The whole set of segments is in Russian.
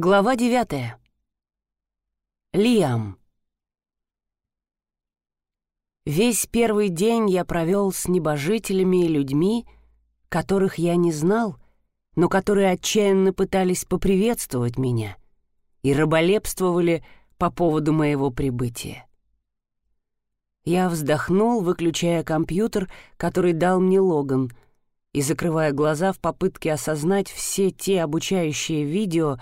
Глава девятая. Лиам. Весь первый день я провел с небожителями и людьми, которых я не знал, но которые отчаянно пытались поприветствовать меня и раболепствовали по поводу моего прибытия. Я вздохнул, выключая компьютер, который дал мне Логан, и закрывая глаза в попытке осознать все те обучающие видео,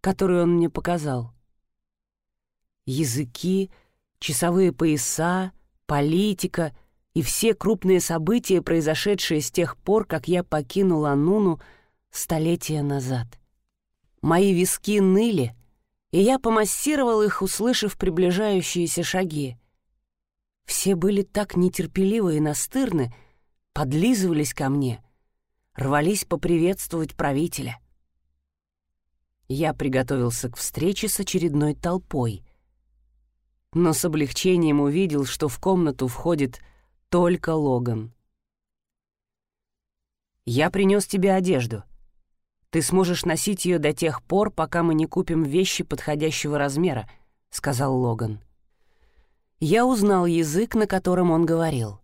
которую он мне показал. Языки, часовые пояса, политика и все крупные события, произошедшие с тех пор, как я покинул Ануну столетия назад. Мои виски ныли, и я помассировал их, услышав приближающиеся шаги. Все были так нетерпеливы и настырны, подлизывались ко мне, рвались поприветствовать правителя — я приготовился к встрече с очередной толпой. Но с облегчением увидел, что в комнату входит только Логан. «Я принес тебе одежду. Ты сможешь носить ее до тех пор, пока мы не купим вещи подходящего размера», — сказал Логан. Я узнал язык, на котором он говорил.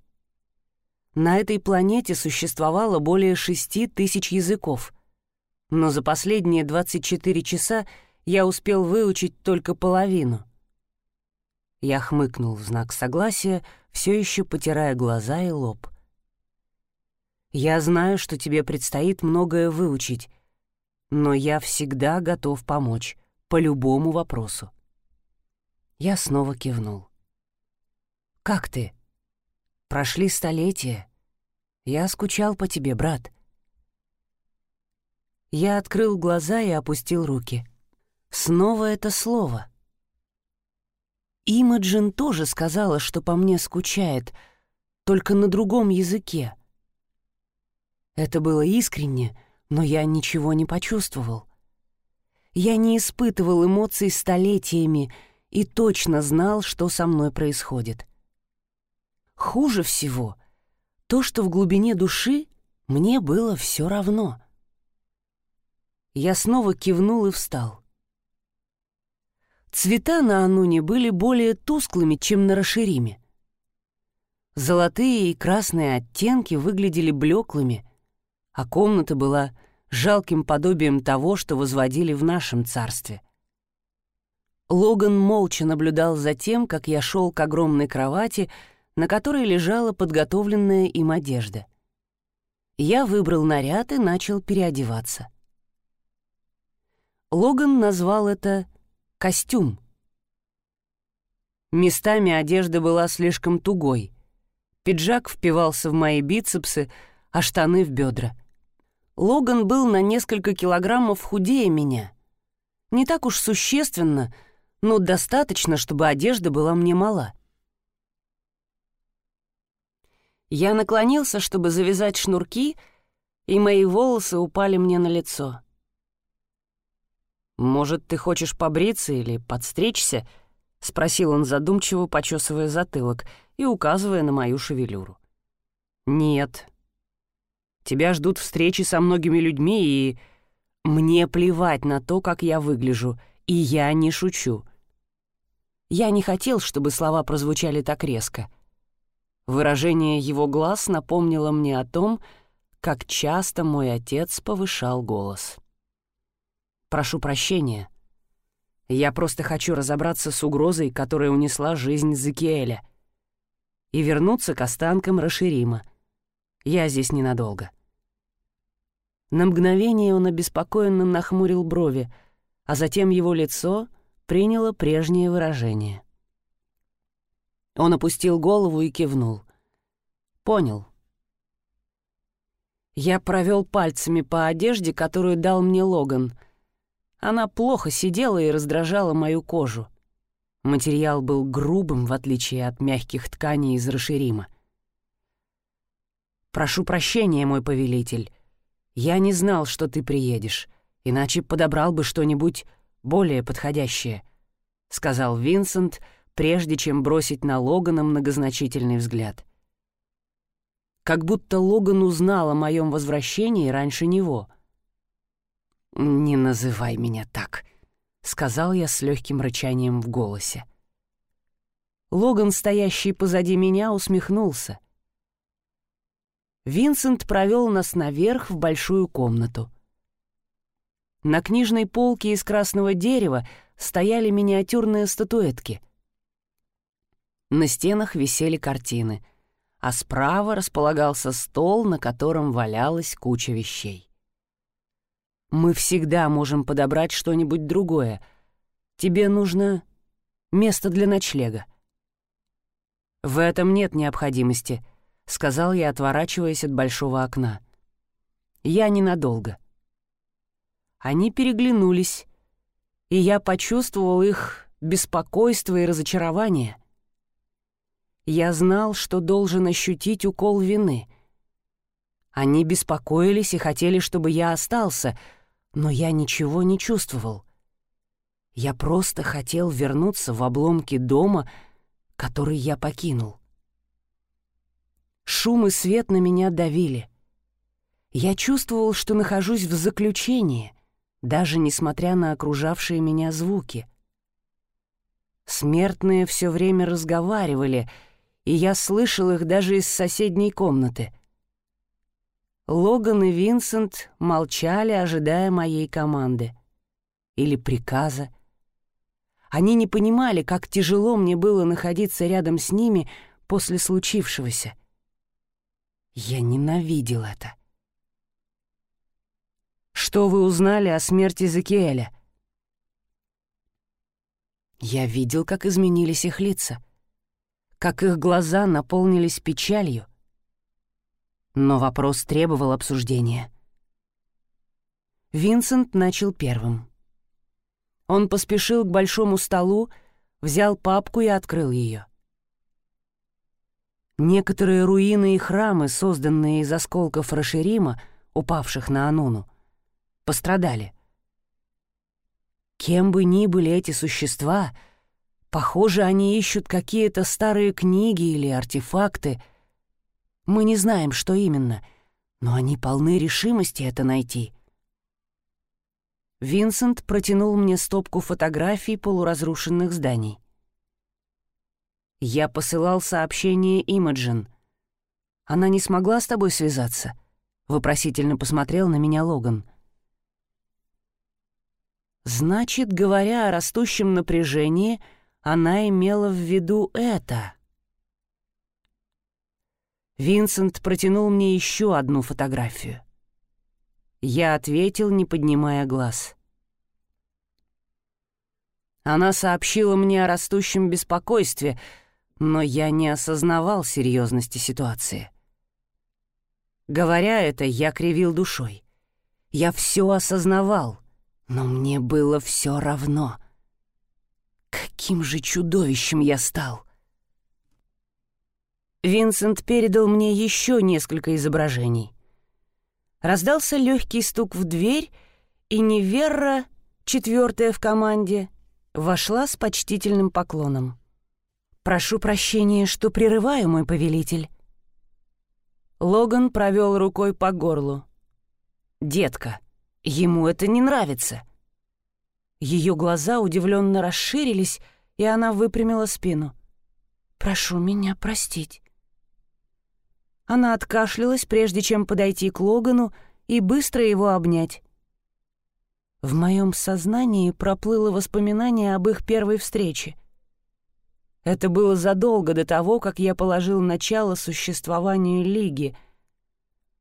На этой планете существовало более шести тысяч языков, но за последние 24 часа я успел выучить только половину. Я хмыкнул в знак согласия, все еще потирая глаза и лоб. «Я знаю, что тебе предстоит многое выучить, но я всегда готов помочь, по любому вопросу». Я снова кивнул. «Как ты?» «Прошли столетия. Я скучал по тебе, брат». Я открыл глаза и опустил руки. Снова это слово. Имаджин тоже сказала, что по мне скучает, только на другом языке. Это было искренне, но я ничего не почувствовал. Я не испытывал эмоций столетиями и точно знал, что со мной происходит. Хуже всего то, что в глубине души мне было все равно — я снова кивнул и встал. Цвета на Ануне были более тусклыми, чем на Рашириме. Золотые и красные оттенки выглядели блеклыми, а комната была жалким подобием того, что возводили в нашем царстве. Логан молча наблюдал за тем, как я шел к огромной кровати, на которой лежала подготовленная им одежда. Я выбрал наряд и начал переодеваться. Логан назвал это «костюм». Местами одежда была слишком тугой. Пиджак впивался в мои бицепсы, а штаны в бедра. Логан был на несколько килограммов худее меня. Не так уж существенно, но достаточно, чтобы одежда была мне мала. Я наклонился, чтобы завязать шнурки, и мои волосы упали мне на лицо. «Может, ты хочешь побриться или подстричься?» — спросил он задумчиво, почесывая затылок и указывая на мою шевелюру. «Нет. Тебя ждут встречи со многими людьми, и мне плевать на то, как я выгляжу, и я не шучу. Я не хотел, чтобы слова прозвучали так резко. Выражение его глаз напомнило мне о том, как часто мой отец повышал голос». Прошу прощения. Я просто хочу разобраться с угрозой, которая унесла жизнь Закиэля. И вернуться к останкам Раширима. Я здесь ненадолго. На мгновение он обеспокоенно нахмурил брови, а затем его лицо приняло прежнее выражение. Он опустил голову и кивнул. «Понял». Я провел пальцами по одежде, которую дал мне Логан — она плохо сидела и раздражала мою кожу. Материал был грубым, в отличие от мягких тканей из расширима. «Прошу прощения, мой повелитель. Я не знал, что ты приедешь, иначе подобрал бы что-нибудь более подходящее», — сказал Винсент, прежде чем бросить на Логана многозначительный взгляд. Как будто Логан узнал о моем возвращении раньше него — «Не называй меня так», сказал я с легким рычанием в голосе. Логан, стоящий позади меня, усмехнулся. Винсент провел нас наверх в большую комнату. На книжной полке из красного дерева стояли миниатюрные статуэтки. На стенах висели картины, а справа располагался стол, на котором валялась куча вещей. Мы всегда можем подобрать что-нибудь другое. Тебе нужно место для ночлега. В этом нет необходимости —— сказал я, отворачиваясь от большого окна. «Я ненадолго». Они переглянулись, и я почувствовал их беспокойство и разочарование. Я знал, что должен ощутить укол вины. Они беспокоились и хотели, чтобы я остался, но я ничего не чувствовал. Я просто хотел вернуться в обломки дома, который я покинул. Шум и свет на меня давили. Я чувствовал, что нахожусь в заключении, даже несмотря на окружавшие меня звуки. Смертные все время разговаривали, и я слышал их даже из соседней комнаты. Логан и Винсент молчали, ожидая моей команды. Или приказа. Они не понимали, как тяжело мне было находиться рядом с ними после случившегося. Я ненавидел это. «Что вы узнали о смерти Закиэля?» Я видел, как изменились их лица, как их глаза наполнились печалью. Но вопрос требовал обсуждения. Винсент начал первым. Он поспешил к большому столу, взял папку и открыл ее. Некоторые руины и храмы, созданные из осколков Рашерима, упавших на Ануну, пострадали. Кем бы ни были эти существа, похоже, они ищут какие-то старые книги или артефакты. Мы не знаем, что именно, но они полны решимости это найти. Винсент протянул мне стопку фотографий полуразрушенных зданий. Я посылал сообщение Имаджин. Она не смогла с тобой связаться? Вопросительно посмотрел на меня Логан. Значит, говоря о растущем напряжении, она имела в виду это. Винсент протянул мне еще одну фотографию. Я ответил, не поднимая глаз. Она сообщила мне о растущем беспокойстве — но я не осознавал серьезности ситуации. Говоря это, я кривил душой. Я все осознавал, но мне было все равно. Каким же чудовищем я стал! Винсент передал мне еще несколько изображений. Раздался легкий стук в дверь, и Неверра, четвертая в команде, вошла с почтительным поклоном. «Прошу прощения, что прерываю, мой повелитель». Логан провел рукой по горлу. «Детка, ему это не нравится». Ее глаза удивленно расширились, и она выпрямила спину. «Прошу меня простить». Она откашлялась, прежде чем подойти к Логану и быстро его обнять. В моем сознании проплыло воспоминание об их первой встрече — это было задолго до того, как я положил начало существованию Лиги.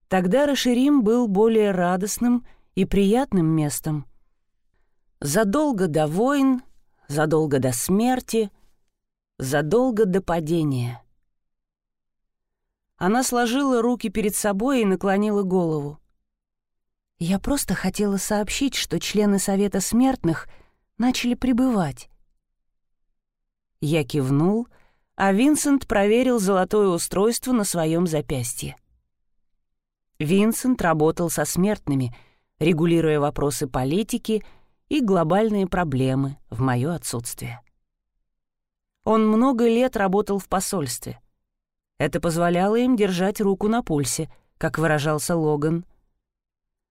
Тогда Раширим был более радостным и приятным местом. Задолго до войн, задолго до смерти, задолго до падения. Она сложила руки перед собой и наклонила голову. «Я просто хотела сообщить, что члены Совета Смертных начали прибывать. Я кивнул, а Винсент проверил золотое устройство на своем запястье. Винсент работал со смертными, регулируя вопросы политики и глобальные проблемы в мое отсутствие. Он много лет работал в посольстве. Это позволяло им держать руку на пульсе, как выражался Логан.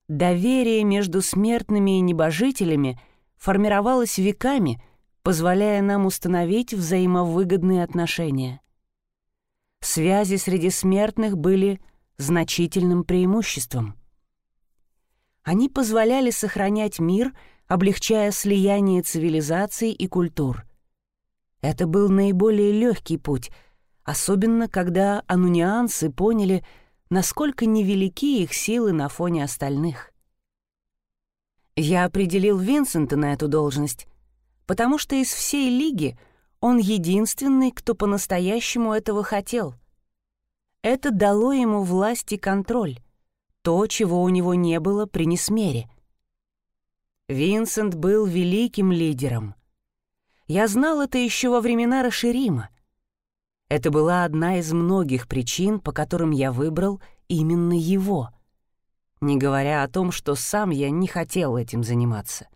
Доверие между смертными и небожителями формировалась веками, позволяя нам установить взаимовыгодные отношения. Связи среди смертных были значительным преимуществом. Они позволяли сохранять мир, облегчая слияние цивилизаций и культур. Это был наиболее легкий путь, особенно когда анунианцы поняли, насколько невелики их силы на фоне остальных. Я определил Винсента на эту должность, потому что из всей лиги он единственный, кто по-настоящему этого хотел. Это дало ему власть и контроль, то, чего у него не было при Несмере. Винсент был великим лидером. Я знал это еще во времена Раширима. Это была одна из многих причин, по которым я выбрал именно его — не говоря о том, что сам я не хотел этим заниматься.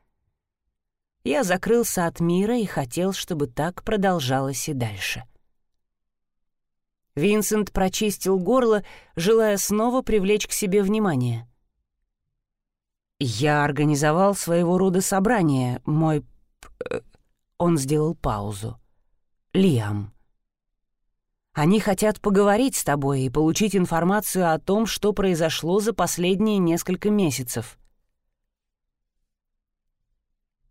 Я закрылся от мира и хотел, чтобы так продолжалось и дальше. Винсент прочистил горло, желая снова привлечь к себе внимание. «Я организовал своего рода собрание, мой...» э, Он сделал паузу. «Лиам». Они хотят поговорить с тобой и получить информацию о том, что произошло за последние несколько месяцев.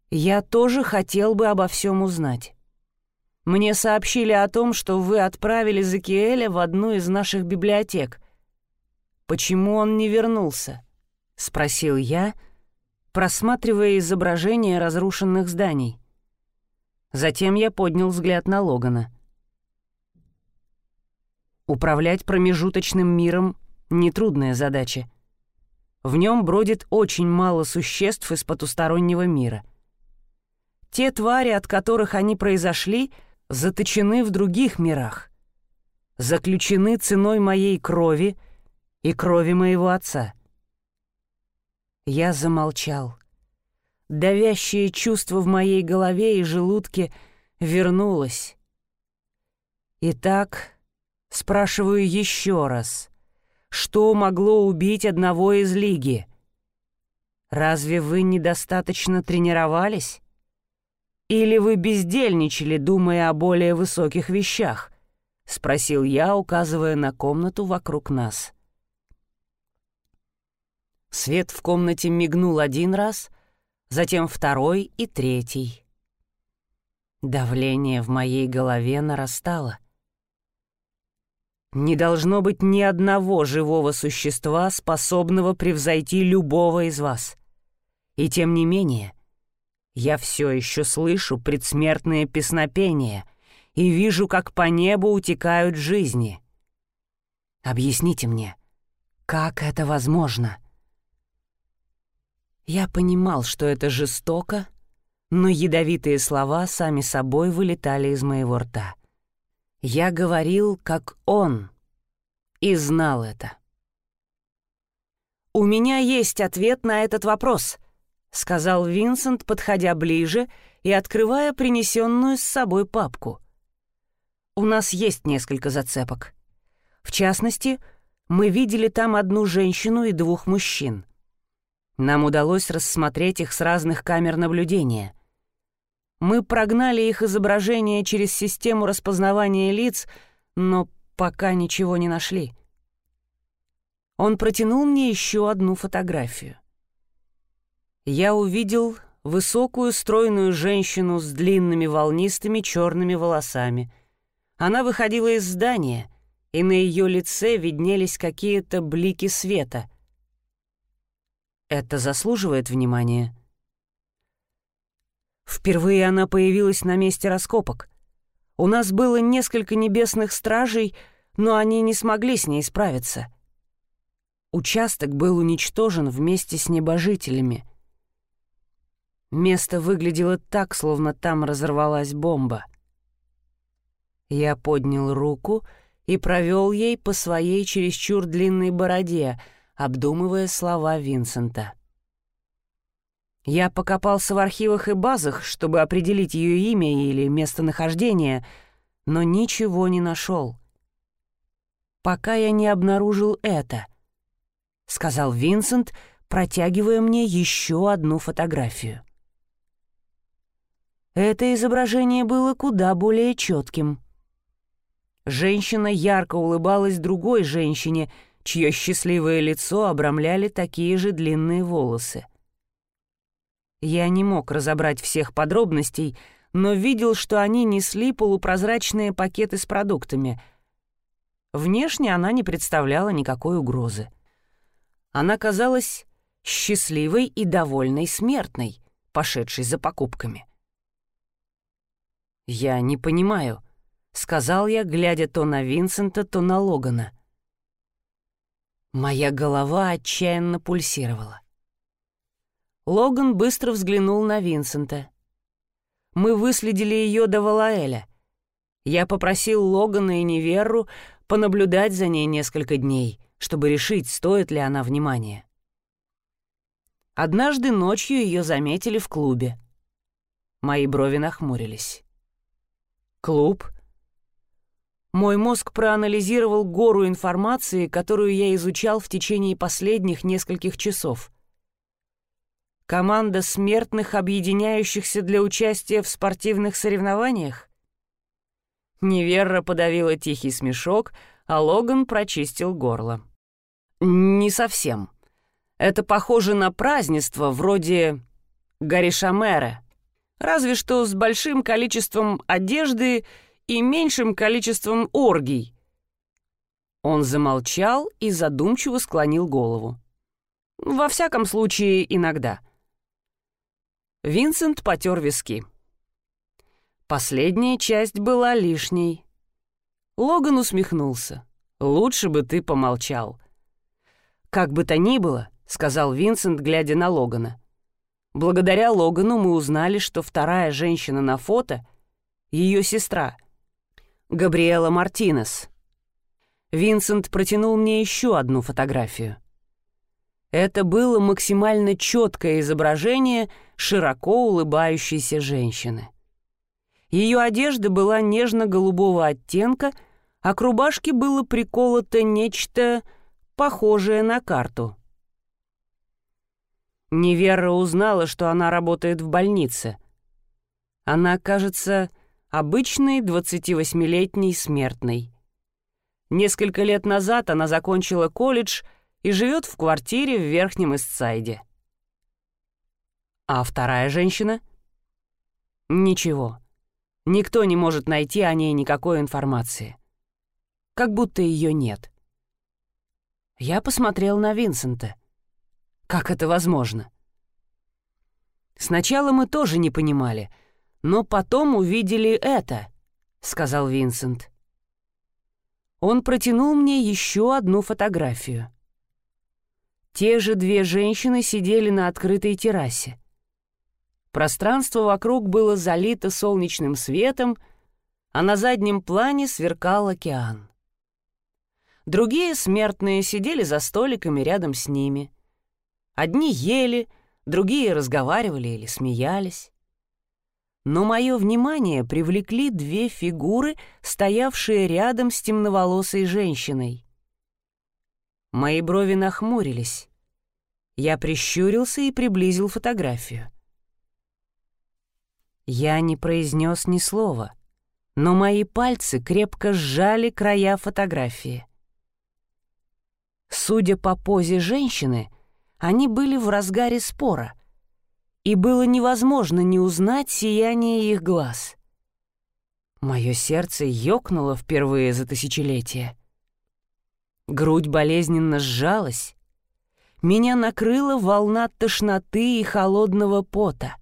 Я тоже хотел бы обо всем узнать. Мне сообщили о том, что вы отправили Закиэля в одну из наших библиотек. Почему он не вернулся? Спросил я, просматривая изображения разрушенных зданий. Затем я поднял взгляд на Логана — Управлять промежуточным миром — нетрудная задача. В нем бродит очень мало существ из потустороннего мира. Те твари, от которых они произошли, заточены в других мирах, заключены ценой моей крови и крови моего отца. Я замолчал. Давящее чувство в моей голове и желудке вернулось. Итак, Спрашиваю еще раз. Что могло убить одного из лиги? Разве вы недостаточно тренировались? Или вы бездельничали, думая о более высоких вещах? Спросил я, указывая на комнату вокруг нас. Свет в комнате мигнул один раз, затем второй и третий. Давление в моей голове нарастало — не должно быть ни одного живого существа, способного превзойти любого из вас. И тем не менее, я все еще слышу предсмертные песнопения и вижу, как по небу утекают жизни. Объясните мне, как это возможно? Я понимал, что это жестоко, но ядовитые слова сами собой вылетали из моего рта. Я говорил, как он, и знал это. «У меня есть ответ на этот вопрос», — сказал Винсент, подходя ближе и открывая принесенную с собой папку. «У нас есть несколько зацепок. В частности, мы видели там одну женщину и двух мужчин. Нам удалось рассмотреть их с разных камер наблюдения. Мы прогнали их изображение через систему распознавания лиц, но пока ничего не нашли. Он протянул мне еще одну фотографию. Я увидел высокую стройную женщину с длинными волнистыми черными волосами. Она выходила из здания, и на ее лице виднелись какие-то блики света. Это заслуживает внимания. Впервые она появилась на месте раскопок. У нас было несколько небесных стражей, но они не смогли с ней справиться. Участок был уничтожен вместе с небожителями. Место выглядело так, словно там разорвалась бомба. Я поднял руку и провел ей по своей чересчур длинной бороде, обдумывая слова Винсента. Я покопался в архивах и базах, чтобы определить ее имя или местонахождение, но ничего не нашел. Пока я не обнаружил это, сказал Винсент, протягивая мне еще одну фотографию. это изображение было куда более четким. Женщина ярко улыбалась другой женщине, чье счастливое лицо обрамляли такие же длинные волосы. Я не мог разобрать всех подробностей, но видел, что они несли полупрозрачные пакеты с продуктами. Внешне она не представляла никакой угрозы. Она казалась счастливой и довольной смертной, пошедшей за покупками. «Я не понимаю», — сказал я, глядя то на Винсента, то на Логана. Моя голова отчаянно пульсировала. Логан быстро взглянул на Винсента. Мы выследили ее до Валаэля. Я попросил Логана и Неверру понаблюдать за ней несколько дней, чтобы решить, стоит ли она внимания. Однажды ночью ее заметили в клубе. Мои брови нахмурились. Клуб? Мой мозг проанализировал гору информации, которую я изучал в течение последних нескольких часов — Команда смертных, объединяющихся для участия в спортивных соревнованиях? Неверра подавила тихий смешок, а Логан прочистил горло. «Не совсем. Это похоже на празднество вроде Гаришамера, разве что с большим количеством одежды и меньшим количеством оргий». Он замолчал и задумчиво склонил голову. «Во всяком случае, иногда». Винсент потер виски. Последняя часть была лишней. Логан усмехнулся. «Лучше бы ты помолчал». «Как бы то ни было», — сказал Винсент, глядя на Логана. «Благодаря Логану мы узнали, что вторая женщина на фото — ее сестра, Габриэла Мартинес». Винсент протянул мне еще одну фотографию. Это было максимально четкое изображение широко улыбающейся женщины. Ее одежда была нежно-голубого оттенка, а к рубашке было приколото нечто похожее на карту. Невера узнала, что она работает в больнице. Она, кажется, обычной 28-летней смертной. Несколько лет назад она закончила колледж — и живет в квартире в Верхнем Истсайде. А вторая женщина? Ничего. Никто не может найти о ней никакой информации. Как будто ее нет. Я посмотрел на Винсента. Как это возможно? Сначала мы тоже не понимали, но потом увидели это, сказал Винсент. Он протянул мне еще одну фотографию. Те же две женщины сидели на открытой террасе. Пространство вокруг было залито солнечным светом, а на заднем плане сверкал океан. Другие смертные сидели за столиками рядом с ними. Одни ели, другие разговаривали или смеялись. Но мое внимание привлекли две фигуры, стоявшие рядом с темноволосой женщиной. Мои брови нахмурились. Я прищурился и приблизил фотографию. Я не произнес ни слова, но мои пальцы крепко сжали края фотографии. Судя по позе женщины, они были в разгаре спора, и было невозможно не узнать сияние их глаз. Мое сердце ёкнуло впервые за тысячелетие. Грудь болезненно сжалась. Меня накрыла волна тошноты и холодного пота.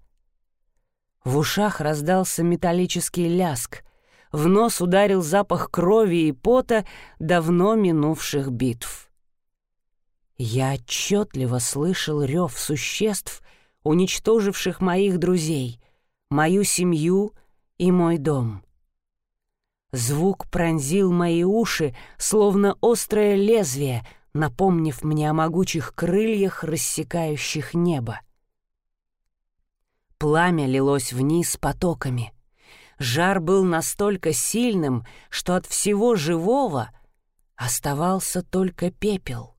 В ушах раздался металлический ляск. В нос ударил запах крови и пота давно минувших битв. Я отчетливо слышал рев существ, уничтоживших моих друзей, мою семью и мой дом. Звук пронзил мои уши, словно острое лезвие, напомнив мне о могучих крыльях, рассекающих небо. Пламя лилось вниз потоками. Жар был настолько сильным, что от всего живого оставался только пепел.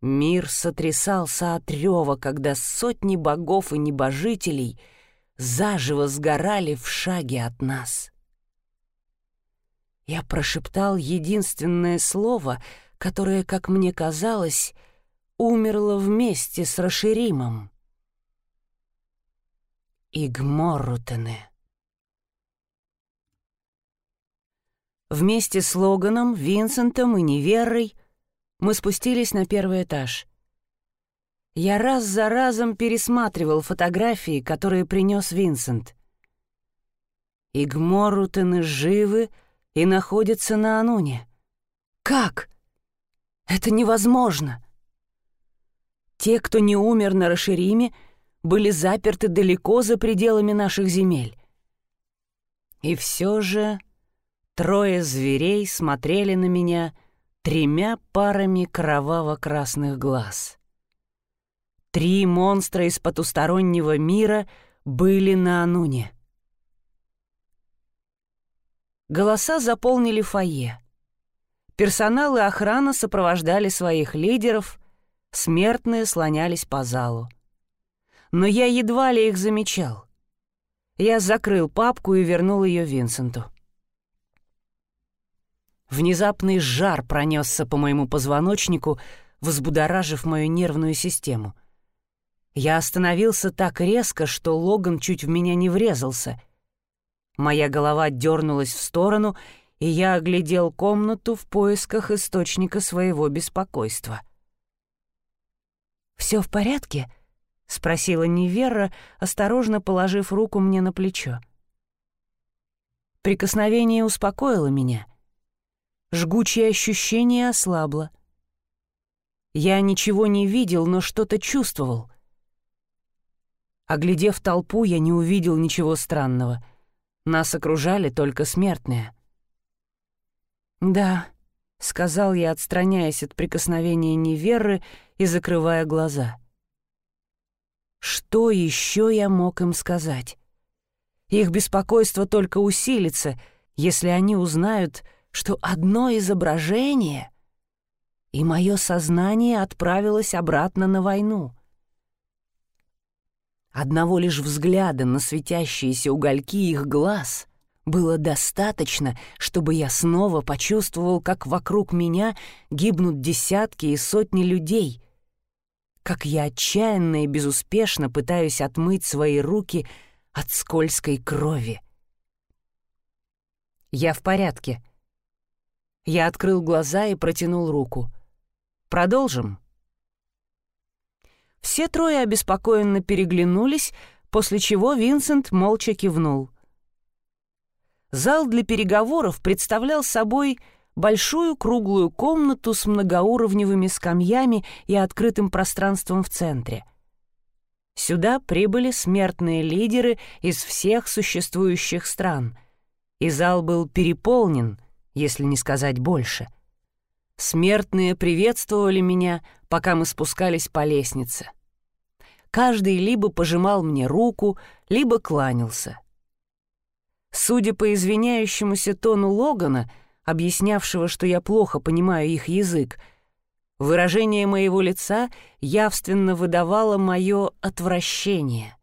Мир сотрясался от рева, когда сотни богов и небожителей — заживо сгорали в шаге от нас. Я прошептал единственное слово, которое, как мне казалось, умерло вместе с Раширимом. Игморутене. Вместе с Логаном, Винсентом и Неверой мы спустились на первый этаж. Я раз за разом пересматривал фотографии, которые принес Винсент. Игморутены живы и находятся на Ануне. Как? Это невозможно. Те, кто не умер на Рашириме, были заперты далеко за пределами наших земель. И все же трое зверей смотрели на меня тремя парами кроваво-красных глаз. Три монстра из потустороннего мира были на Ануне. Голоса заполнили фойе. Персонал и охрана сопровождали своих лидеров, смертные слонялись по залу. Но я едва ли их замечал. Я закрыл папку и вернул ее Винсенту. Внезапный жар пронесся по моему позвоночнику, взбудоражив мою нервную систему. Я остановился так резко, что Логан чуть в меня не врезался. Моя голова дернулась в сторону, и я оглядел комнату в поисках источника своего беспокойства. «Все в порядке?» — спросила Невера, осторожно положив руку мне на плечо. Прикосновение успокоило меня. Жгучее ощущение ослабло. Я ничего не видел, но что-то чувствовал — Оглядев толпу, я не увидел ничего странного. Нас окружали только смертные. «Да», — сказал я, отстраняясь от прикосновения неверы и закрывая глаза. Что еще я мог им сказать? Их беспокойство только усилится, если они узнают, что одно изображение, и мое сознание отправилось обратно на войну — Одного лишь взгляда на светящиеся угольки их глаз было достаточно, чтобы я снова почувствовал, как вокруг меня гибнут десятки и сотни людей, как я отчаянно и безуспешно пытаюсь отмыть свои руки от скользкой крови. «Я в порядке». Я открыл глаза и протянул руку. «Продолжим?» Все трое обеспокоенно переглянулись, после чего Винсент молча кивнул. Зал для переговоров представлял собой большую круглую комнату с многоуровневыми скамьями и открытым пространством в центре. Сюда прибыли смертные лидеры из всех существующих стран, и зал был переполнен, если не сказать больше — Смертные приветствовали меня, пока мы спускались по лестнице. Каждый либо пожимал мне руку, либо кланялся. Судя по извиняющемуся тону Логана, объяснявшего, что я плохо понимаю их язык, выражение моего лица явственно выдавало мое отвращение.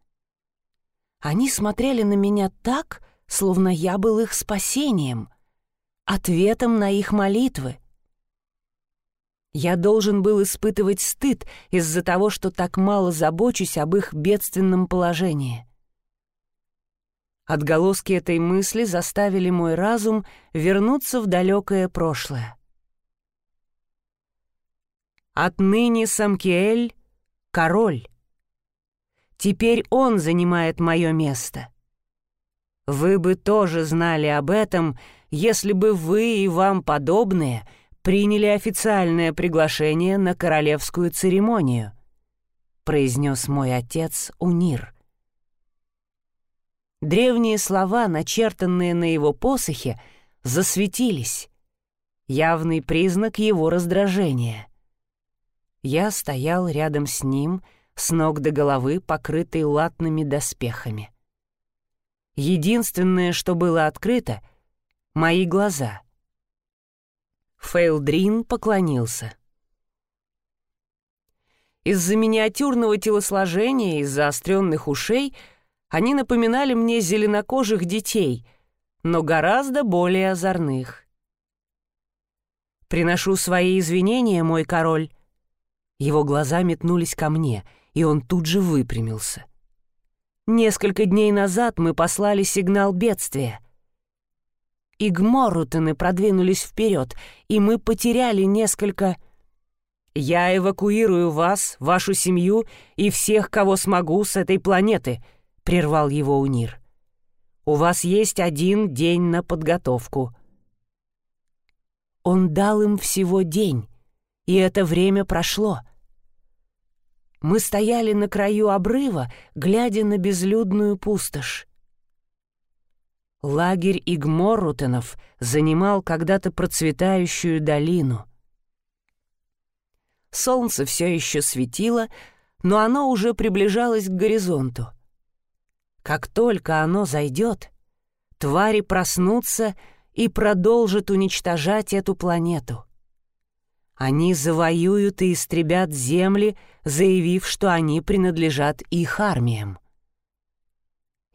Они смотрели на меня так, словно я был их спасением, ответом на их молитвы. Я должен был испытывать стыд из-за того, что так мало забочусь об их бедственном положении. Отголоски этой мысли заставили мой разум вернуться в далекое прошлое. Отныне Самкиэль — король. Теперь он занимает мое место. Вы бы тоже знали об этом, если бы вы и вам подобные — приняли официальное приглашение на королевскую церемонию», — произнес мой отец Унир. Древние слова, начертанные на его посохе, засветились. Явный признак его раздражения. Я стоял рядом с ним, с ног до головы, покрытый латными доспехами. Единственное, что было открыто — мои глаза — Фейлдрин поклонился. Из-за миниатюрного телосложения и заостренных ушей Они напоминали мне зеленокожих детей, но гораздо более озорных. «Приношу свои извинения, мой король». Его глаза метнулись ко мне, и он тут же выпрямился. «Несколько дней назад мы послали сигнал бедствия. Игморутены продвинулись вперед, и мы потеряли несколько...» «Я эвакуирую вас, вашу семью и всех, кого смогу с этой планеты», — прервал его Унир. «У вас есть один день на подготовку». Он дал им всего день, и это время прошло. Мы стояли на краю обрыва, глядя на безлюдную пустошь. Лагерь Игморутенов занимал когда-то процветающую долину. Солнце все еще светило, но оно уже приближалось к горизонту. Как только оно зайдет, твари проснутся и продолжат уничтожать эту планету. Они завоюют и истребят земли, заявив, что они принадлежат их армиям.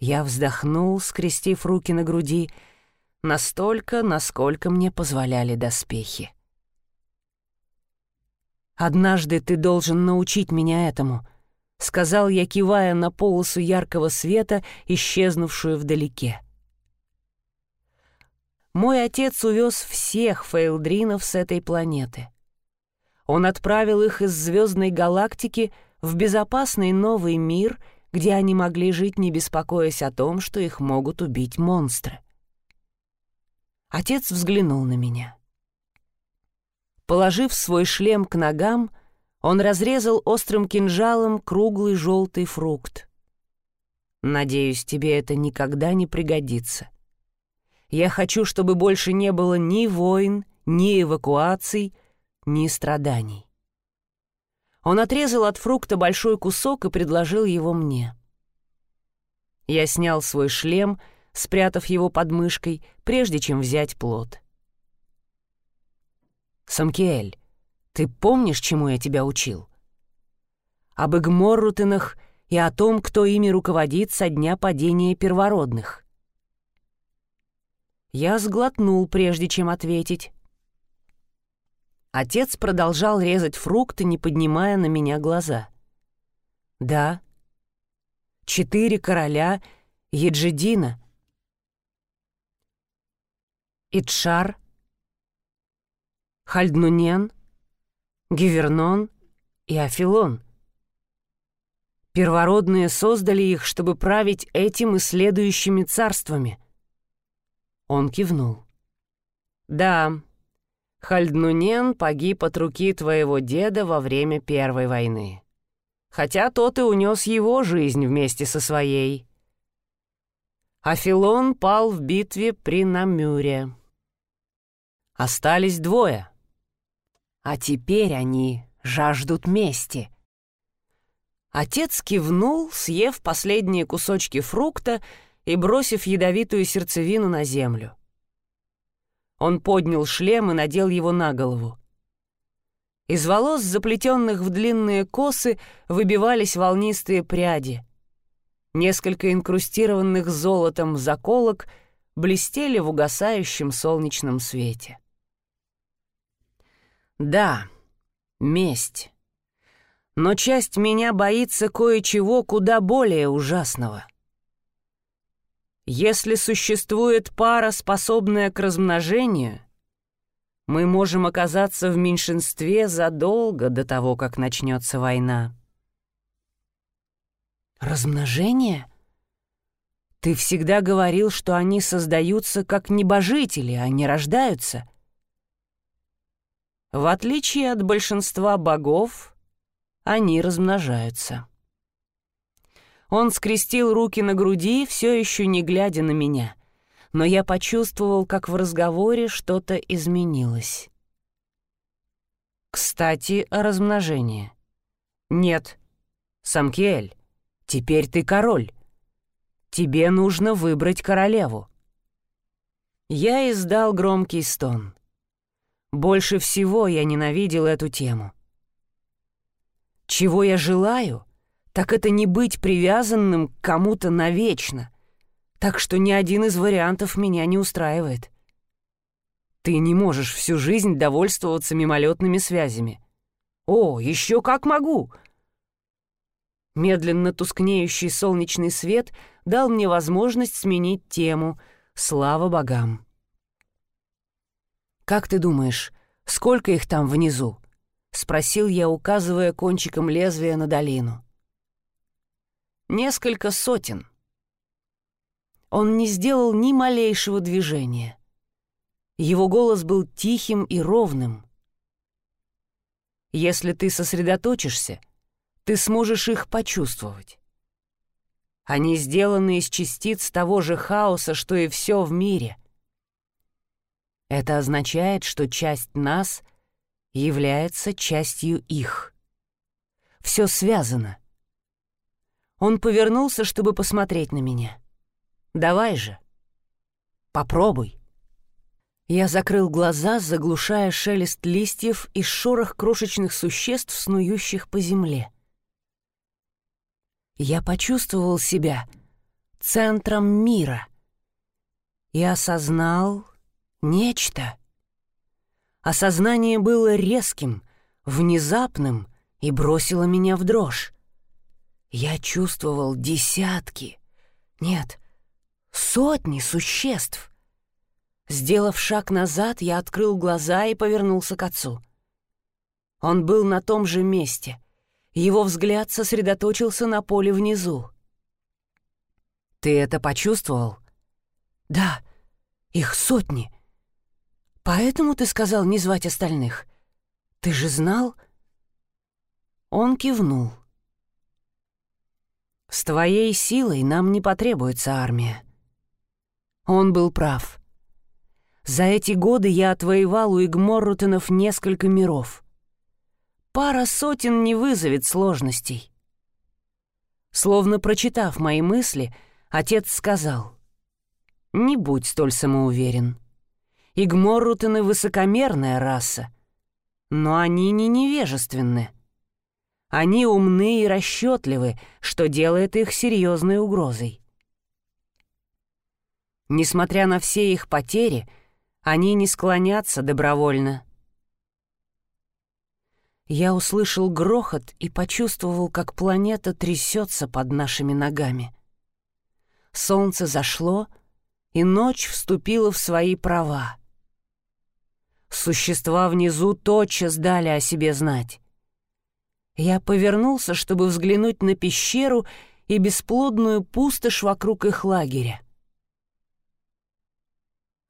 Я вздохнул, скрестив руки на груди, настолько, насколько мне позволяли доспехи. «Однажды ты должен научить меня этому», — сказал я, кивая на полосу яркого света, исчезнувшую вдалеке. Мой отец увез всех фейлдринов с этой планеты. Он отправил их из звездной галактики в безопасный новый мир, где они могли жить, не беспокоясь о том, что их могут убить монстры. Отец взглянул на меня. Положив свой шлем к ногам, он разрезал острым кинжалом круглый желтый фрукт. «Надеюсь, тебе это никогда не пригодится. Я хочу, чтобы больше не было ни войн, ни эвакуаций, ни страданий». Он отрезал от фрукта большой кусок и предложил его мне. Я снял свой шлем, спрятав его под мышкой, прежде чем взять плод. «Самкиэль, ты помнишь, чему я тебя учил?» «Об Игморрутенах и о том, кто ими руководит со дня падения первородных». Я сглотнул, прежде чем ответить. Отец продолжал резать фрукты, не поднимая на меня глаза. «Да. Четыре короля Еджидина. Итшар, Хальднунен, Гивернон и Афилон. Первородные создали их, чтобы править этим и следующими царствами. Он кивнул. «Да, Хальднунен погиб от руки твоего деда во время Первой войны. Хотя тот и унес его жизнь вместе со своей. Афилон пал в битве при Намюре. Остались двое — а теперь они жаждут мести. Отец кивнул, съев последние кусочки фрукта и бросив ядовитую сердцевину на землю. Он поднял шлем и надел его на голову. Из волос, заплетенных в длинные косы, выбивались волнистые пряди. Несколько инкрустированных золотом заколок блестели в угасающем солнечном свете. Да, месть. Но часть меня боится кое-чего куда более ужасного. Если существует пара, способная к размножению, мы можем оказаться в меньшинстве задолго до того, как начнется война. Размножение? Ты всегда говорил, что они создаются как небожители, а не рождаются. В отличие от большинства богов, они размножаются. Он скрестил руки на груди, все еще не глядя на меня, но я почувствовал, как в разговоре что-то изменилось. Кстати, о размножении. Нет, Самкиэль, теперь ты король. Тебе нужно выбрать королеву. Я издал громкий стон. Больше всего я ненавидел эту тему. Чего я желаю, так это не быть привязанным к кому-то навечно. Так что ни один из вариантов меня не устраивает. Ты не можешь всю жизнь довольствоваться мимолетными связями. О, еще как могу! Медленно тускнеющий солнечный свет дал мне возможность сменить тему. Слава богам! «Как ты думаешь, сколько их там внизу?» — спросил я, указывая кончиком лезвия на долину. «Несколько сотен». Он не сделал ни малейшего движения. Его голос был тихим и ровным. «Если ты сосредоточишься, ты сможешь их почувствовать. Они сделаны из частиц того же хаоса, что и все в мире. Это означает, что часть нас является частью их. Все связано. Он повернулся, чтобы посмотреть на меня. «Давай же. Попробуй». Я закрыл глаза, заглушая шелест листьев и шорох крошечных существ, снующих по земле. Я почувствовал себя центром мира и осознал нечто. Осознание было резким, внезапным и бросило меня в дрожь. Я чувствовал десятки, нет, сотни существ. Сделав шаг назад, я открыл глаза и повернулся к отцу. Он был на том же месте. Его взгляд сосредоточился на поле внизу. «Ты это почувствовал?» «Да, их сотни. Поэтому ты сказал не звать остальных? Ты же знал?» Он кивнул. «С твоей силой нам не потребуется армия». Он был прав. За эти годы я отвоевал у Игморрутенов несколько миров. Пара сотен не вызовет сложностей. Словно прочитав мои мысли, отец сказал, «Не будь столь самоуверен. Игморрутены — высокомерная раса, но они не невежественны. Они умны и расчетливы, что делает их серьезной угрозой. Несмотря на все их потери, они не склонятся добровольно. Я услышал грохот и почувствовал, как планета трясется под нашими ногами. Солнце зашло, и ночь вступила в свои права. Существа внизу тотчас дали о себе знать. Я повернулся, чтобы взглянуть на пещеру и бесплодную пустошь вокруг их лагеря.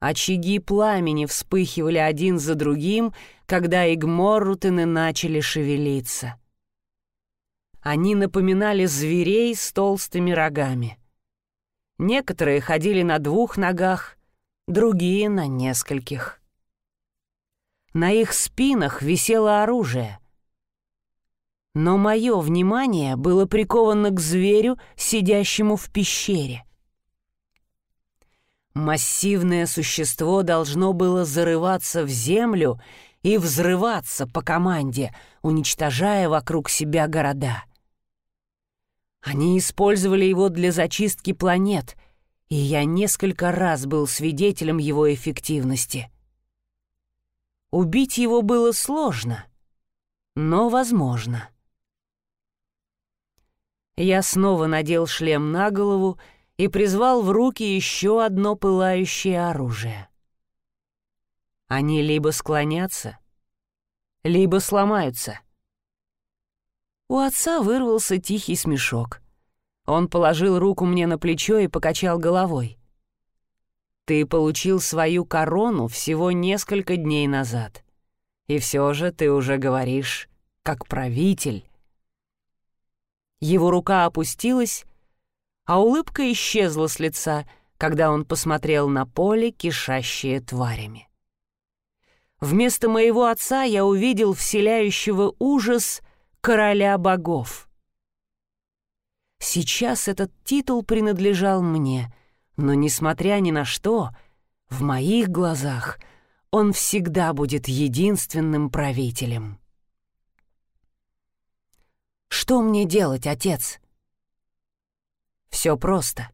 Очаги пламени вспыхивали один за другим, когда игморрутыны начали шевелиться. Они напоминали зверей с толстыми рогами. Некоторые ходили на двух ногах, другие — на нескольких. На их спинах висело оружие. Но мое внимание было приковано к зверю, сидящему в пещере. Массивное существо должно было зарываться в землю и взрываться по команде, уничтожая вокруг себя города. Они использовали его для зачистки планет, и я несколько раз был свидетелем его эффективности. Убить его было сложно, но возможно. Я снова надел шлем на голову и призвал в руки еще одно пылающее оружие. Они либо склонятся, либо сломаются. У отца вырвался тихий смешок. Он положил руку мне на плечо и покачал головой. Ты получил свою корону всего несколько дней назад. И все же ты уже говоришь, как правитель. Его рука опустилась, а улыбка исчезла с лица, когда он посмотрел на поле, кишащее тварями. Вместо моего отца я увидел вселяющего ужас короля богов. Сейчас этот титул принадлежал мне — но, несмотря ни на что, в моих глазах он всегда будет единственным правителем. «Что мне делать, отец?» Все просто.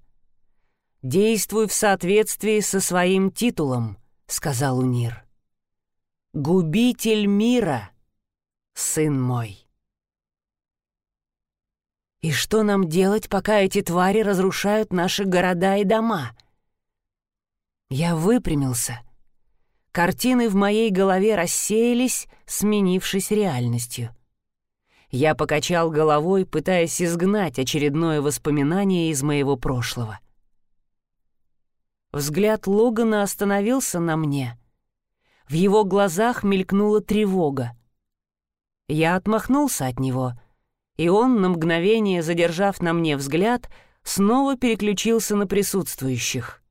«Действуй в соответствии со своим титулом», — сказал Унир. «Губитель мира, сын мой». «И что нам делать, пока эти твари разрушают наши города и дома?» Я выпрямился. Картины в моей голове рассеялись, сменившись реальностью. Я покачал головой, пытаясь изгнать очередное воспоминание из моего прошлого. Взгляд Логана остановился на мне. В его глазах мелькнула тревога. Я отмахнулся от него, и он, на мгновение задержав на мне взгляд, снова переключился на присутствующих.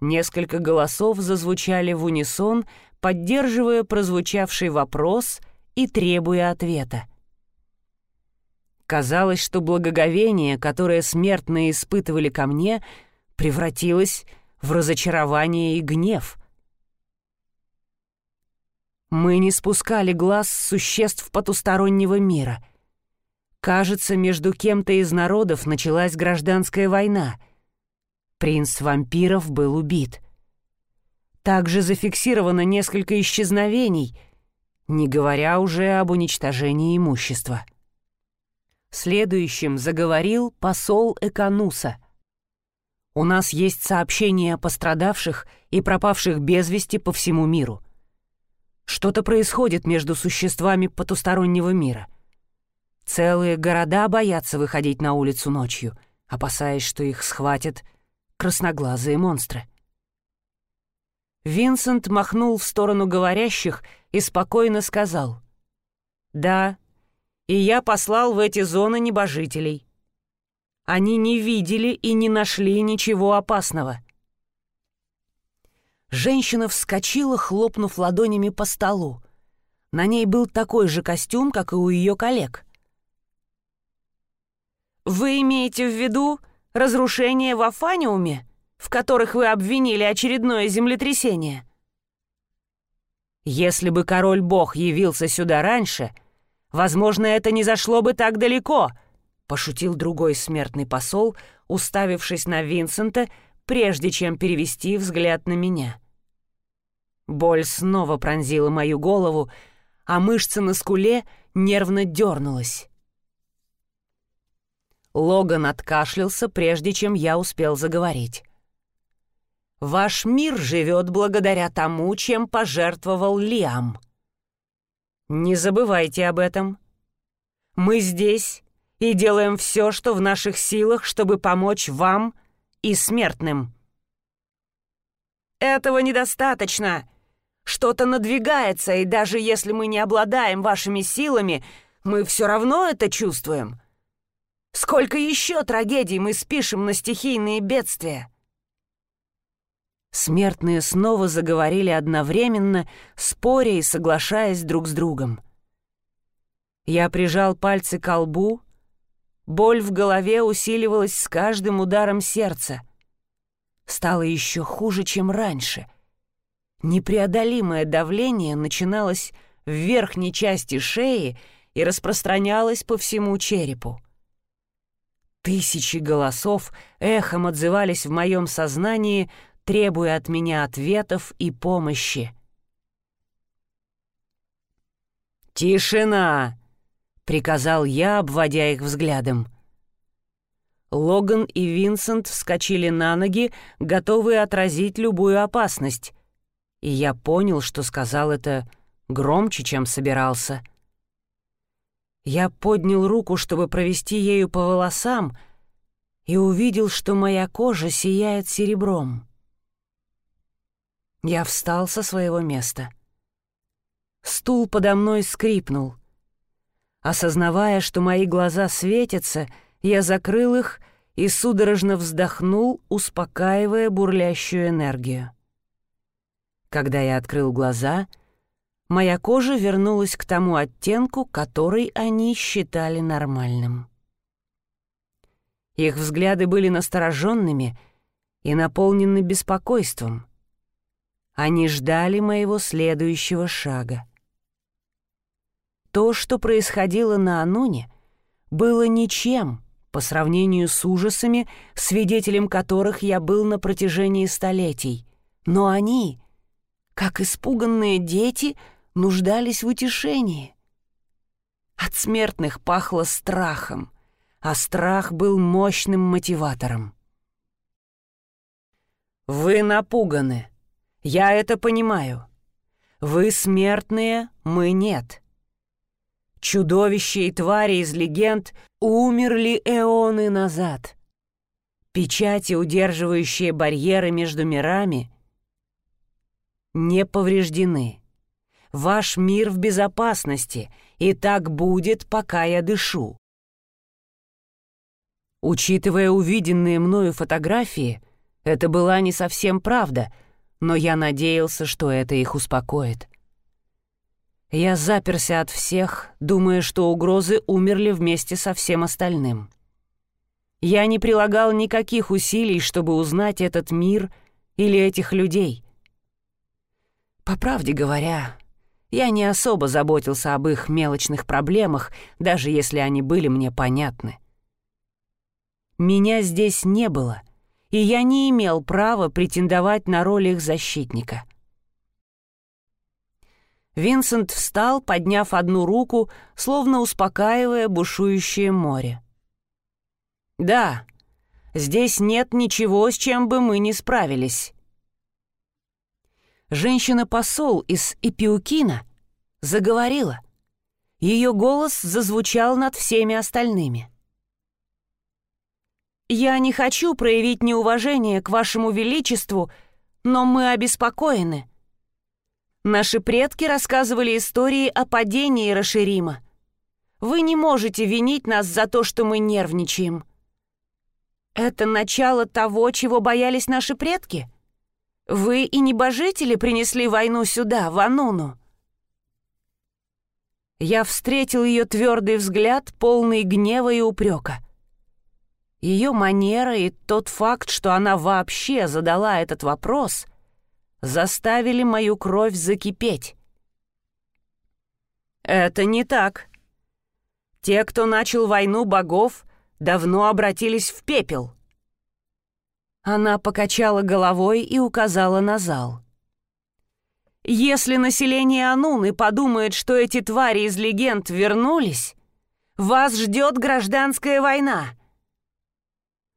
Несколько голосов зазвучали в унисон, поддерживая прозвучавший вопрос — и требуя ответа. Казалось, что благоговение, которое смертные испытывали ко мне, превратилось в разочарование и гнев. Мы не спускали глаз с существ потустороннего мира. Кажется, между кем-то из народов началась гражданская война. Принц вампиров был убит. Также зафиксировано несколько исчезновений — не говоря уже об уничтожении имущества. Следующим заговорил посол Экануса. «У нас есть сообщения о пострадавших и пропавших без вести по всему миру. Что-то происходит между существами потустороннего мира. Целые города боятся выходить на улицу ночью, опасаясь, что их схватят красноглазые монстры. Винсент махнул в сторону говорящих и спокойно сказал. «Да, и я послал в эти зоны небожителей. Они не видели и не нашли ничего опасного». Женщина вскочила, хлопнув ладонями по столу. На ней был такой же костюм, как и у ее коллег. «Вы имеете в виду разрушение в Афаниуме?» В которых вы обвинили очередное землетрясение. Если бы король-бог явился сюда раньше, возможно, это не зашло бы так далеко, пошутил другой смертный посол, уставившись на Винсента, прежде чем перевести взгляд на меня. Боль снова пронзила мою голову, а мышца на скуле нервно дернулась. Логан откашлялся, прежде чем я успел заговорить. Ваш мир живет благодаря тому, чем пожертвовал Лиам. Не забывайте об этом. Мы здесь и делаем все, что в наших силах, чтобы помочь вам и смертным. Этого недостаточно. Что-то надвигается, и даже если мы не обладаем вашими силами, мы все равно это чувствуем. Сколько еще трагедий мы спишем на стихийные бедствия? Смертные снова заговорили одновременно, споря и соглашаясь друг с другом. Я прижал пальцы к лбу. Боль в голове усиливалась с каждым ударом сердца. Стало еще хуже, чем раньше. Непреодолимое давление начиналось в верхней части шеи и распространялось по всему черепу. Тысячи голосов эхом отзывались в моем сознании — требуя от меня ответов и помощи. «Тишина!» — приказал я, обводя их взглядом. Логан и Винсент вскочили на ноги, готовые отразить любую опасность. И я понял, что сказал это громче, чем собирался. Я поднял руку, чтобы провести ею по волосам, и увидел, что моя кожа сияет серебром. Я встал со своего места. Стул подо мной скрипнул. Осознавая, что мои глаза светятся, я закрыл их и судорожно вздохнул, успокаивая бурлящую энергию. Когда я открыл глаза, моя кожа вернулась к тому оттенку, который они считали нормальным. Их взгляды были настороженными и наполнены беспокойством — они ждали моего следующего шага. То, что происходило на Ануне, было ничем по сравнению с ужасами, свидетелем которых я был на протяжении столетий. Но они, как испуганные дети, нуждались в утешении. От смертных пахло страхом, а страх был мощным мотиватором. «Вы напуганы. Я это понимаю. Вы смертные, мы нет. Чудовища и твари из легенд умерли эоны назад. Печати, удерживающие барьеры между мирами, не повреждены. Ваш мир в безопасности, и так будет, пока я дышу. Учитывая увиденные мною фотографии, это была не совсем правда, но я надеялся, что это их успокоит. Я заперся от всех, думая, что угрозы умерли вместе со всем остальным. Я не прилагал никаких усилий, чтобы узнать этот мир или этих людей. По правде говоря, я не особо заботился об их мелочных проблемах, даже если они были мне понятны. Меня здесь не было, и я не имел права претендовать на роль их защитника — Винсент встал, подняв одну руку, словно успокаивая бушующее море. «Да, здесь нет ничего, с чем бы мы не справились». Женщина-посол из Эпиукина заговорила. Ее голос зазвучал над всеми остальными. «Я не хочу проявить неуважение к вашему величеству, но мы обеспокоены». Наши предки рассказывали истории о падении Раширима. Вы не можете винить нас за то, что мы нервничаем. Это начало того, чего боялись наши предки? Вы и небожители принесли войну сюда, в Ануну. Я встретил ее твердый взгляд, полный гнева и упрека. Ее манера и тот факт, что она вообще задала этот вопрос — заставили мою кровь закипеть. Это не так. Те, кто начал войну богов, давно обратились в пепел. Она покачала головой и указала на зал. Если население Ануны подумает, что эти твари из легенд вернулись, вас ждет гражданская война.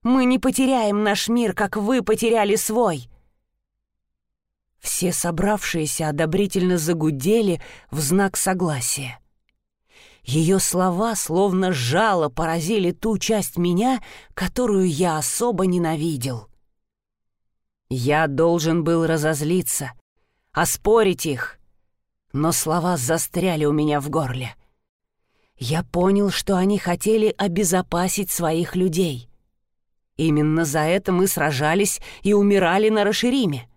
Мы не потеряем наш мир, как вы потеряли свой. Все собравшиеся одобрительно загудели в знак согласия. Ее слова, словно жало, поразили ту часть меня, которую я особо ненавидел. Я должен был разозлиться, оспорить их, но слова застряли у меня в горле. Я понял, что они хотели обезопасить своих людей. Именно за это мы сражались и умирали на Рашириме.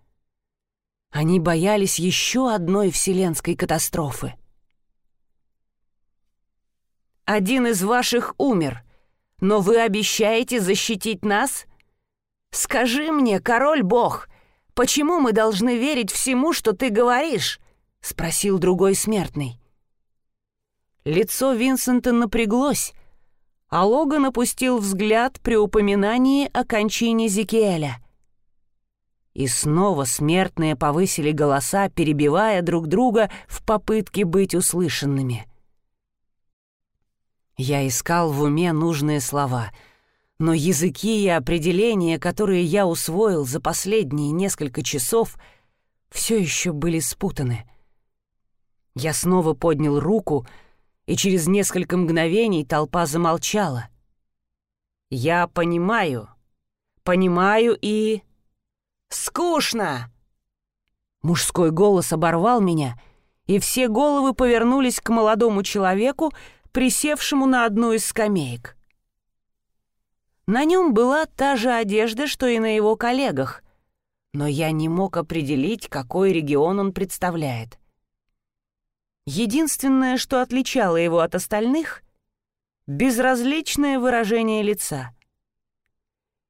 Они боялись еще одной вселенской катастрофы. «Один из ваших умер, но вы обещаете защитить нас? Скажи мне, король-бог, почему мы должны верить всему, что ты говоришь?» — спросил другой смертный. Лицо Винсента напряглось, а Логан опустил взгляд при упоминании о кончине Зикиэля — и снова смертные повысили голоса, перебивая друг друга в попытке быть услышанными. Я искал в уме нужные слова, но языки и определения, которые я усвоил за последние несколько часов, все еще были спутаны. Я снова поднял руку, и через несколько мгновений толпа замолчала. «Я понимаю, понимаю и...» Скучно!» Мужской голос оборвал меня, и все головы повернулись к молодому человеку, присевшему на одну из скамеек. На нем была та же одежда, что и на его коллегах, но я не мог определить, какой регион он представляет. Единственное, что отличало его от остальных — безразличное выражение лица.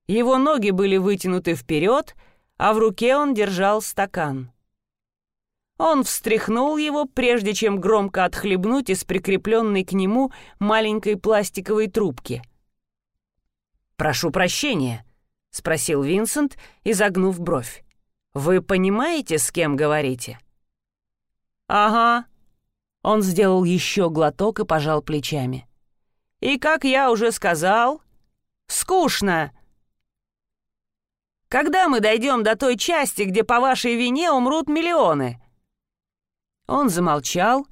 Его ноги были вытянуты вперед — а в руке он держал стакан. Он встряхнул его, прежде чем громко отхлебнуть из прикрепленной к нему маленькой пластиковой трубки. «Прошу прощения», — спросил Винсент, изогнув бровь. «Вы понимаете, с кем говорите?» «Ага». Он сделал еще глоток и пожал плечами. «И, как я уже сказал, скучно. Когда мы дойдем до той части, где по вашей вине умрут миллионы?» Он замолчал,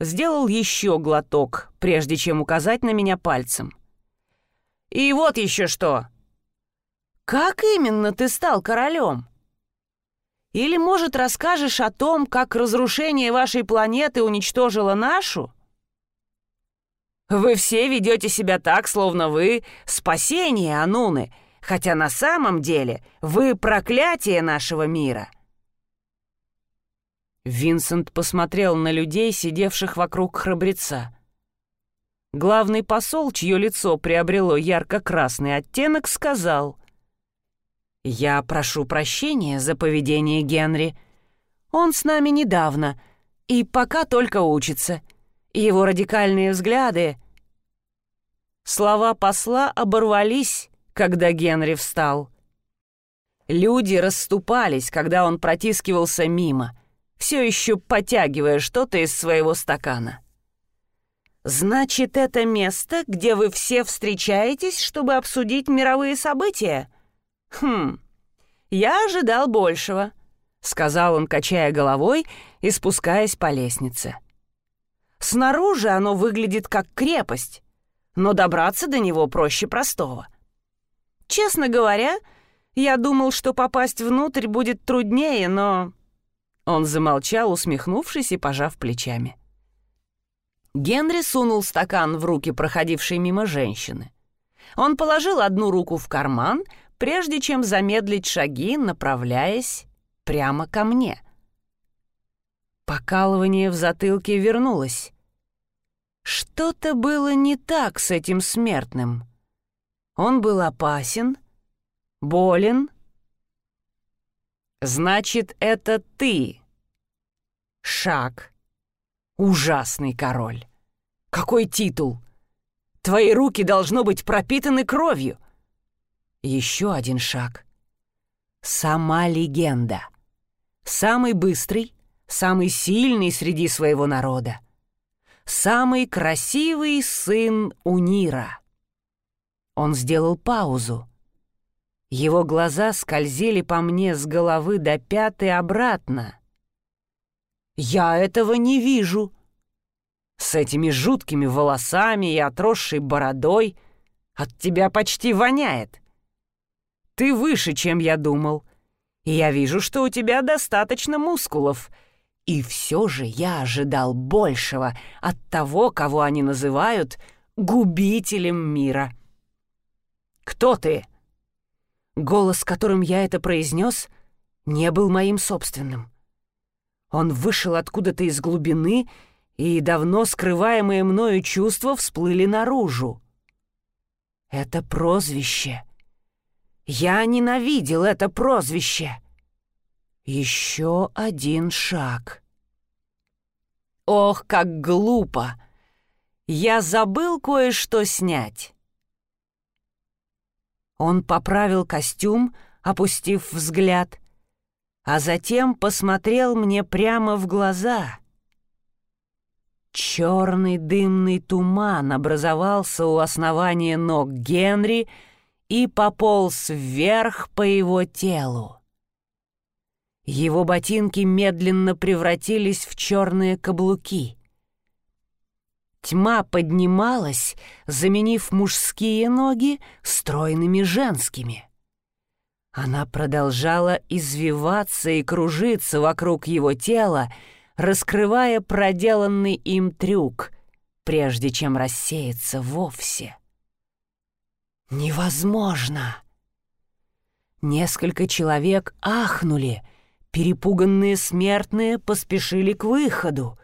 сделал еще глоток, прежде чем указать на меня пальцем. «И вот еще что!» «Как именно ты стал королем?» Или, может, расскажешь о том, как разрушение вашей планеты уничтожило нашу? Вы все ведете себя так, словно вы спасение Ануны, хотя на самом деле вы проклятие нашего мира. Винсент посмотрел на людей, сидевших вокруг храбреца. Главный посол, чье лицо приобрело ярко-красный оттенок, сказал «Я прошу прощения за поведение Генри. Он с нами недавно и пока только учится. Его радикальные взгляды...» Слова посла оборвались, когда Генри встал. Люди расступались, когда он протискивался мимо, все еще потягивая что-то из своего стакана. «Значит, это место, где вы все встречаетесь, чтобы обсудить мировые события?» «Хм, я ожидал большего», — сказал он, качая головой и спускаясь по лестнице. «Снаружи оно выглядит как крепость, но добраться до него проще простого. Честно говоря, я думал, что попасть внутрь будет труднее, но...» Он замолчал, усмехнувшись и пожав плечами. Генри сунул стакан в руки проходившей мимо женщины. Он положил одну руку в карман, прежде чем замедлить шаги, направляясь прямо ко мне. Покалывание в затылке вернулось. Что-то было не так с этим смертным. Он был опасен, болен. «Значит, это ты!» «Шаг. Ужасный король. Какой титул! Твои руки должно быть пропитаны кровью!» Еще один шаг. Сама легенда. Самый быстрый, самый сильный среди своего народа. Самый красивый сын Унира. Он сделал паузу. Его глаза скользили по мне с головы до пят и обратно. «Я этого не вижу!» С этими жуткими волосами и отросшей бородой от тебя почти воняет. Ты выше, чем я думал. Я вижу, что у тебя достаточно мускулов. И все же я ожидал большего от того, кого они называют губителем мира. Кто ты? Голос, которым я это произнес, не был моим собственным. Он вышел откуда-то из глубины, и давно скрываемые мною чувства всплыли наружу. Это прозвище — я ненавидел это прозвище. Еще один шаг. Ох, как глупо! Я забыл кое-что снять. Он поправил костюм, опустив взгляд, а затем посмотрел мне прямо в глаза. Черный дымный туман образовался у основания ног Генри, и пополз вверх по его телу. Его ботинки медленно превратились в черные каблуки. Тьма поднималась, заменив мужские ноги стройными женскими. Она продолжала извиваться и кружиться вокруг его тела, раскрывая проделанный им трюк, прежде чем рассеяться вовсе. Невозможно! Несколько человек ахнули, перепуганные смертные поспешили к выходу.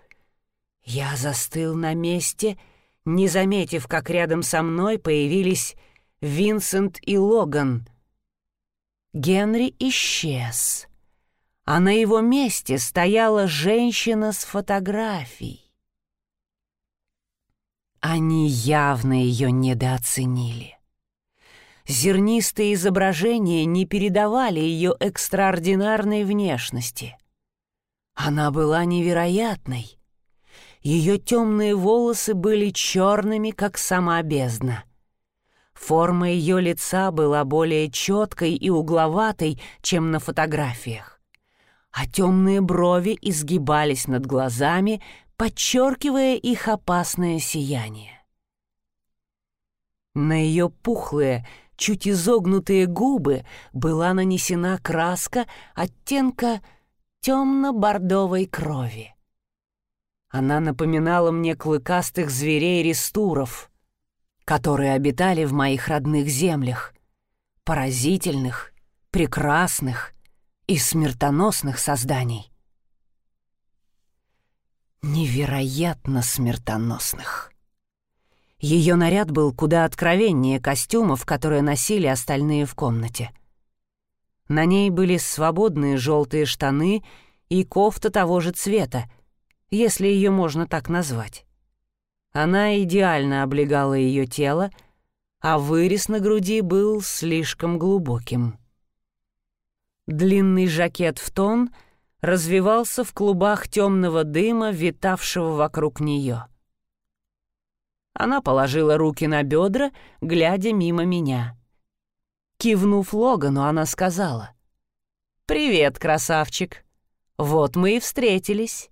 Я застыл на месте, не заметив, как рядом со мной появились Винсент и Логан. Генри исчез, а на его месте стояла женщина с фотографией. Они явно ее недооценили. Зернистые изображения не передавали ее экстраординарной внешности. Она была невероятной. Ее темные волосы были черными, как сама бездна. Форма ее лица была более четкой и угловатой, чем на фотографиях. А темные брови изгибались над глазами, подчеркивая их опасное сияние. На ее пухлые, чуть изогнутые губы была нанесена краска оттенка темно-бордовой крови. Она напоминала мне клыкастых зверей-рестуров, которые обитали в моих родных землях, поразительных, прекрасных и смертоносных созданий. Невероятно смертоносных. Ее наряд был куда откровеннее костюмов, которые носили остальные в комнате. На ней были свободные желтые штаны и кофта того же цвета, если ее можно так назвать. Она идеально облегала ее тело, а вырез на груди был слишком глубоким. Длинный жакет в тон развивался в клубах темного дыма, витавшего вокруг нее. Она положила руки на бедра, глядя мимо меня. Кивнув Логану, она сказала. «Привет, красавчик. Вот мы и встретились.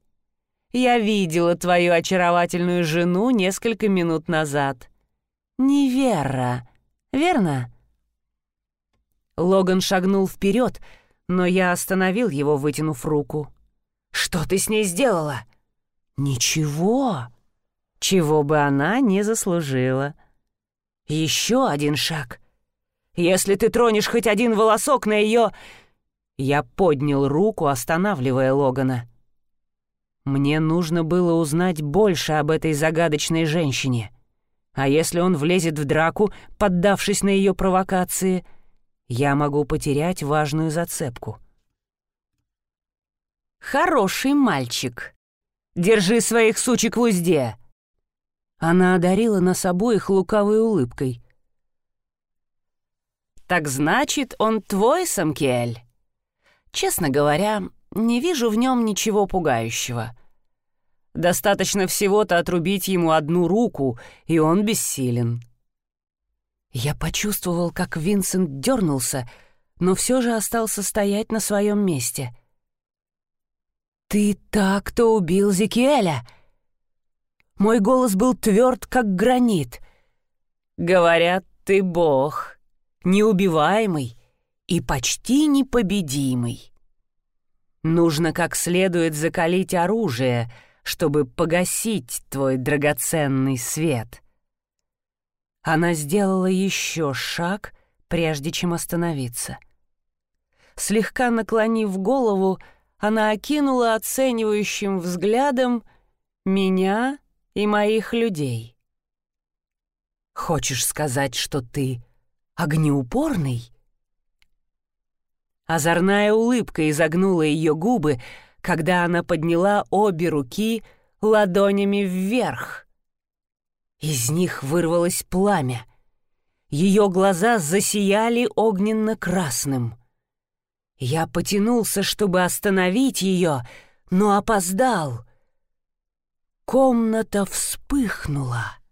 Я видела твою очаровательную жену несколько минут назад. Не Вера, верно?» Логан шагнул вперед, но я остановил его, вытянув руку. «Что ты с ней сделала?» «Ничего чего бы она не заслужила. Еще один шаг. Если ты тронешь хоть один волосок на ее... Я поднял руку, останавливая Логана. Мне нужно было узнать больше об этой загадочной женщине. А если он влезет в драку, поддавшись на ее провокации, я могу потерять важную зацепку. «Хороший мальчик. Держи своих сучек в узде», она одарила нас обоих лукавой улыбкой. «Так значит, он твой, Самкиэль?» «Честно говоря, не вижу в нем ничего пугающего. Достаточно всего-то отрубить ему одну руку, и он бессилен». Я почувствовал, как Винсент дернулся, но все же остался стоять на своем месте. «Ты так-то убил Зикиэля!» Мой голос был тверд, как гранит. «Говорят, ты бог, неубиваемый и почти непобедимый. Нужно как следует закалить оружие, чтобы погасить твой драгоценный свет». Она сделала еще шаг, прежде чем остановиться. Слегка наклонив голову, она окинула оценивающим взглядом меня и моих людей. Хочешь сказать, что ты огнеупорный? Озорная улыбка изогнула ее губы, когда она подняла обе руки ладонями вверх. Из них вырвалось пламя. Ее глаза засияли огненно-красным. Я потянулся, чтобы остановить ее, но опоздал — Комната вспыхнула.